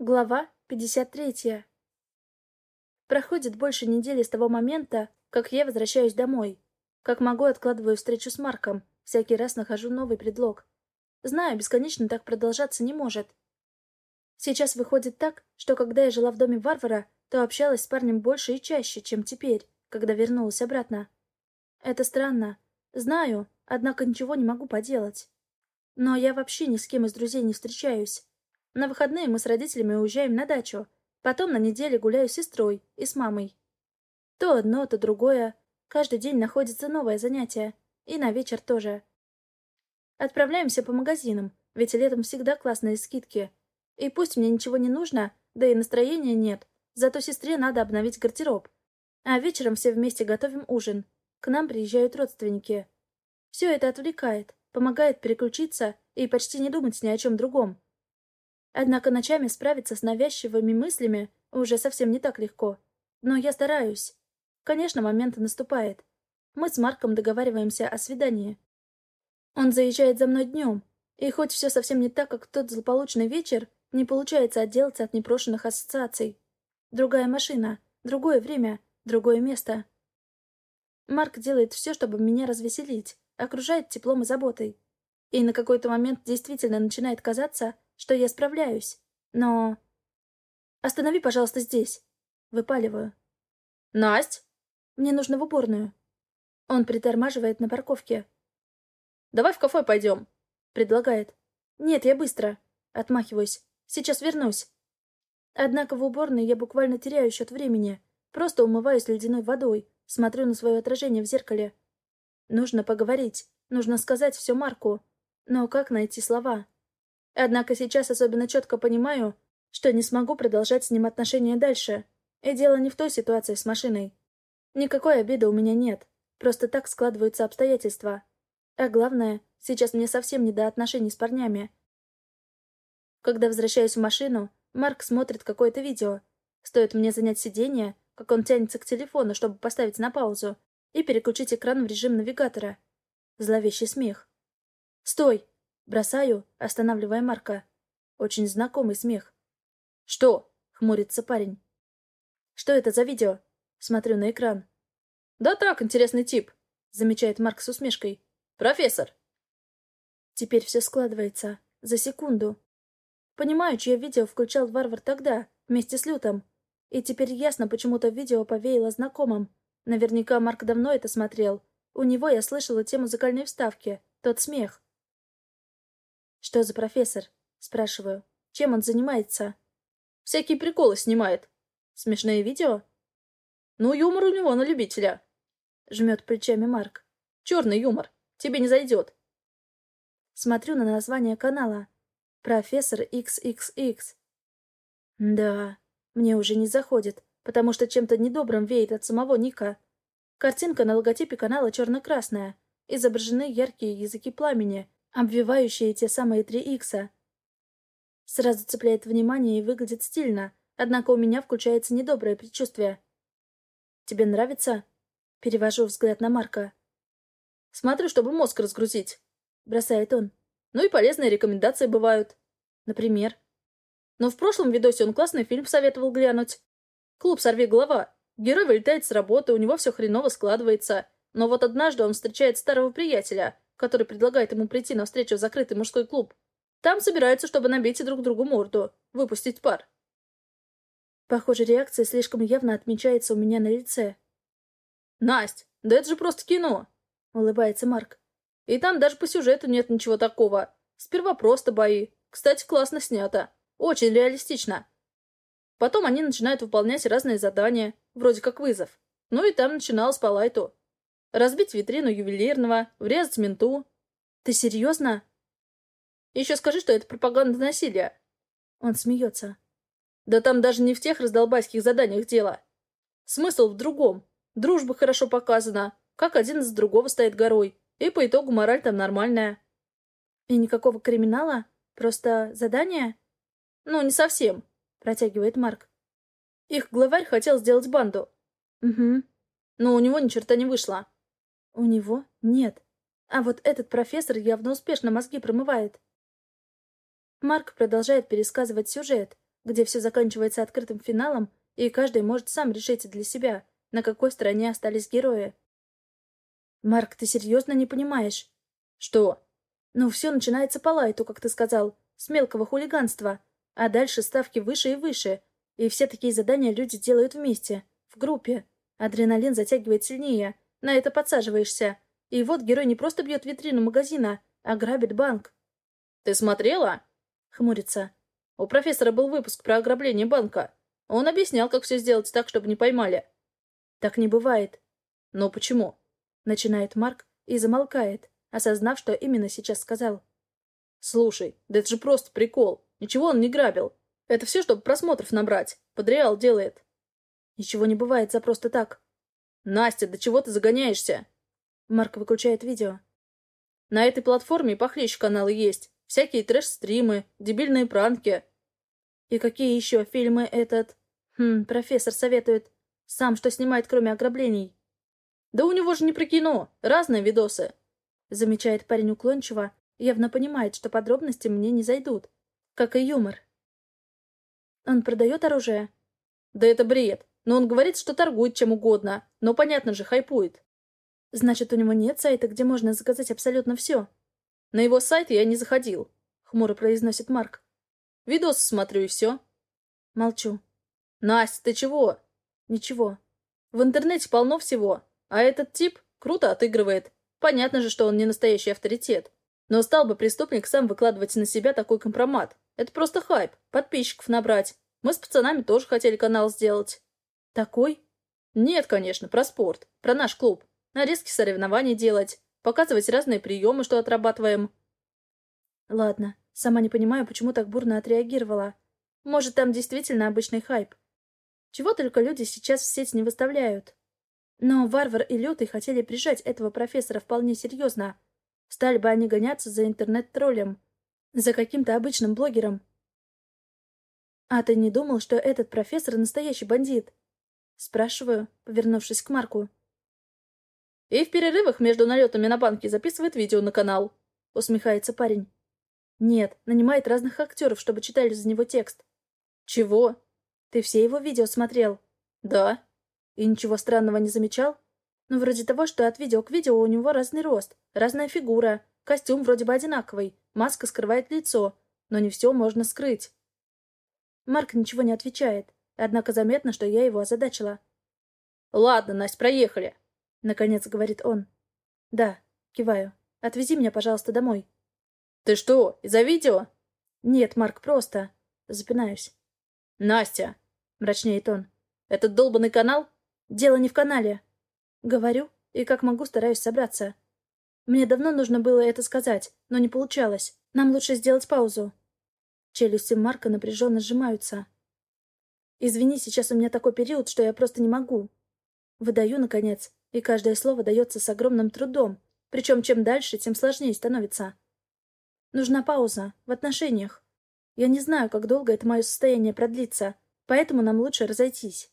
Глава 53. Проходит больше недели с того момента, как я возвращаюсь домой. Как могу, откладываю встречу с Марком. Всякий раз нахожу новый предлог. Знаю, бесконечно так продолжаться не может. Сейчас выходит так, что когда я жила в доме варвара, то общалась с парнем больше и чаще, чем теперь, когда вернулась обратно. Это странно. Знаю, однако ничего не могу поделать. Но я вообще ни с кем из друзей не встречаюсь. На выходные мы с родителями уезжаем на дачу. Потом на неделе гуляю с сестрой и с мамой. То одно, то другое. Каждый день находится новое занятие. И на вечер тоже. Отправляемся по магазинам, ведь летом всегда классные скидки. И пусть мне ничего не нужно, да и настроения нет, зато сестре надо обновить гардероб. А вечером все вместе готовим ужин. К нам приезжают родственники. Все это отвлекает, помогает переключиться и почти не думать ни о чем другом. Однако ночами справиться с навязчивыми мыслями уже совсем не так легко. Но я стараюсь. Конечно, момент наступает. Мы с Марком договариваемся о свидании. Он заезжает за мной днем, и хоть все совсем не так, как тот злополучный вечер, не получается отделаться от непрошенных ассоциаций. Другая машина, другое время, другое место. Марк делает все, чтобы меня развеселить, окружает теплом и заботой. И на какой-то момент действительно начинает казаться, что я справляюсь. Но... Останови, пожалуйста, здесь. Выпаливаю. Насть? Мне нужно в уборную. Он притормаживает на парковке. Давай в кафе пойдем. Предлагает. Нет, я быстро. Отмахиваюсь. Сейчас вернусь. Однако в уборной я буквально теряю счет времени. Просто умываюсь ледяной водой, смотрю на свое отражение в зеркале. Нужно поговорить, нужно сказать все Марку. Но как найти слова? Однако сейчас особенно четко понимаю, что не смогу продолжать с ним отношения дальше. И дело не в той ситуации с машиной. Никакой обиды у меня нет. Просто так складываются обстоятельства. А главное, сейчас мне совсем не до отношений с парнями. Когда возвращаюсь в машину, Марк смотрит какое-то видео. Стоит мне занять сиденье, как он тянется к телефону, чтобы поставить на паузу и переключить экран в режим навигатора. Зловещий смех. «Стой!» Бросаю, останавливая Марка. Очень знакомый смех. «Что?» — хмурится парень. «Что это за видео?» Смотрю на экран. «Да так, интересный тип», — замечает Марк с усмешкой. «Профессор». Теперь все складывается. За секунду. Понимаю, чье видео включал варвар тогда, вместе с Лютом. И теперь ясно, почему-то видео повеяло знакомым. Наверняка Марк давно это смотрел. У него я слышала те музыкальные вставки, тот смех. «Что за профессор?» — спрашиваю. «Чем он занимается?» «Всякие приколы снимает. Смешные видео?» «Ну, юмор у него на любителя», — жмет плечами Марк. «Черный юмор. Тебе не зайдет». Смотрю на название канала. «Профессор XXX». Да, мне уже не заходит, потому что чем-то недобрым веет от самого Ника. Картинка на логотипе канала черно-красная. Изображены яркие языки пламени, обвивающие те самые три икса. Сразу цепляет внимание и выглядит стильно, однако у меня включается недоброе предчувствие. «Тебе нравится?» Перевожу взгляд на Марка. «Смотрю, чтобы мозг разгрузить», — бросает он. «Ну и полезные рекомендации бывают. Например?» «Но в прошлом видосе он классный фильм советовал глянуть. Клуб «Сорви голова». Герой вылетает с работы, у него все хреново складывается. Но вот однажды он встречает старого приятеля, который предлагает ему прийти на встречу в закрытый мужской клуб. Там собираются, чтобы набить друг другу морду, выпустить пар. Похоже, реакция слишком явно отмечается у меня на лице. «Насть, да это же просто кино!» — улыбается Марк. «И там даже по сюжету нет ничего такого. Сперва просто бои. Кстати, классно снято. Очень реалистично. Потом они начинают выполнять разные задания, вроде как вызов. Ну и там начиналось по лайту. Разбить витрину ювелирного, врезать менту. Ты серьезно? Еще скажи, что это пропаганда насилия. Он смеется. Да там даже не в тех раздолбайских заданиях дело. Смысл в другом. Дружба хорошо показана, как один из другого стоит горой. И по итогу мораль там нормальная. И никакого криминала? Просто задание? Ну, не совсем, протягивает Марк. Их главарь хотел сделать банду. Угу. Но у него ни черта не вышло. У него нет. А вот этот профессор явно успешно мозги промывает. Марк продолжает пересказывать сюжет, где все заканчивается открытым финалом, и каждый может сам решить для себя, на какой стороне остались герои. «Марк, ты серьезно не понимаешь?» «Что?» «Ну, все начинается по лайту, как ты сказал, с мелкого хулиганства, а дальше ставки выше и выше, и все такие задания люди делают вместе, в группе. Адреналин затягивает сильнее, на это подсаживаешься. И вот герой не просто бьет витрину магазина, а грабит банк. «Ты смотрела?» — хмурится. «У профессора был выпуск про ограбление банка. Он объяснял, как все сделать так, чтобы не поймали». «Так не бывает». «Но почему?» — начинает Марк и замолкает, осознав, что именно сейчас сказал. «Слушай, да это же просто прикол. Ничего он не грабил. Это все, чтобы просмотров набрать. Подреал делает». «Ничего не бывает за просто так». «Настя, до чего ты загоняешься?» Марк выключает видео. На этой платформе похлеще каналы есть. Всякие трэш-стримы, дебильные пранки. И какие еще фильмы этот... Хм, профессор советует. Сам что снимает, кроме ограблений? Да у него же не про кино. Разные видосы. Замечает парень уклончиво, явно понимает, что подробности мне не зайдут. Как и юмор. Он продает оружие? Да это бред. Но он говорит, что торгует чем угодно. Но понятно же, хайпует. Значит, у него нет сайта, где можно заказать абсолютно все. На его сайт я не заходил, хмуро произносит Марк. Видосы смотрю и все. Молчу. Настя, ты чего? Ничего. В интернете полно всего, а этот тип круто отыгрывает. Понятно же, что он не настоящий авторитет. Но стал бы преступник сам выкладывать на себя такой компромат. Это просто хайп, подписчиков набрать. Мы с пацанами тоже хотели канал сделать. Такой? Нет, конечно, про спорт, про наш клуб нарезки соревнований делать, показывать разные приемы, что отрабатываем. Ладно, сама не понимаю, почему так бурно отреагировала. Может, там действительно обычный хайп. Чего только люди сейчас в сеть не выставляют. Но Варвар и Лютый хотели прижать этого профессора вполне серьезно. Стали бы они гоняться за интернет-троллем. За каким-то обычным блогером. «А ты не думал, что этот профессор настоящий бандит?» Спрашиваю, повернувшись к Марку. И в перерывах между налетами на банки записывает видео на канал. Усмехается парень. Нет, нанимает разных актеров, чтобы читали за него текст. Чего? Ты все его видео смотрел? Да. И ничего странного не замечал? Ну, вроде того, что от видео к видео у него разный рост, разная фигура, костюм вроде бы одинаковый, маска скрывает лицо, но не все можно скрыть. Марк ничего не отвечает, однако заметно, что я его озадачила. «Ладно, Настя, проехали. — наконец говорит он. «Да», — киваю. «Отвези меня, пожалуйста, домой». «Ты что, из-за видео?» «Нет, Марк, просто...» Запинаюсь. «Настя!» — мрачнеет он. «Этот долбанный канал?» «Дело не в канале». Говорю, и как могу стараюсь собраться. Мне давно нужно было это сказать, но не получалось. Нам лучше сделать паузу. Челюсти Марка напряженно сжимаются. «Извини, сейчас у меня такой период, что я просто не могу». Выдаю, наконец, и каждое слово дается с огромным трудом, причем чем дальше, тем сложнее становится. Нужна пауза в отношениях. Я не знаю, как долго это мое состояние продлится, поэтому нам лучше разойтись.